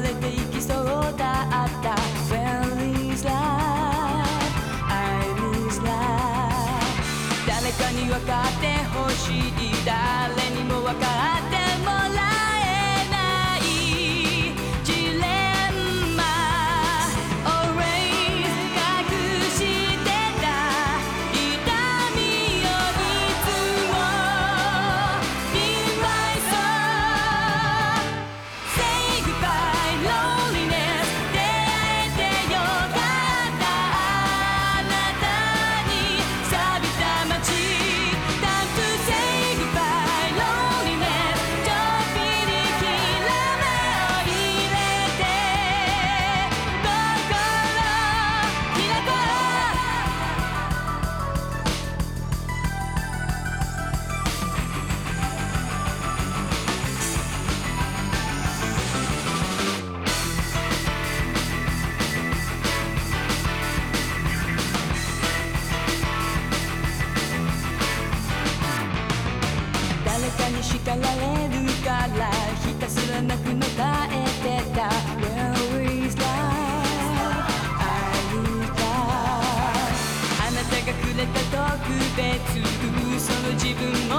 れていきそうだった。Fairy's life, Iris life. 誰かにわかってほしい。誰にも分かってもらう。に叱られるからひたすら泣くの耐えてた。Where is life? あなたがくれた特別。その自分を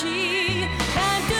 she and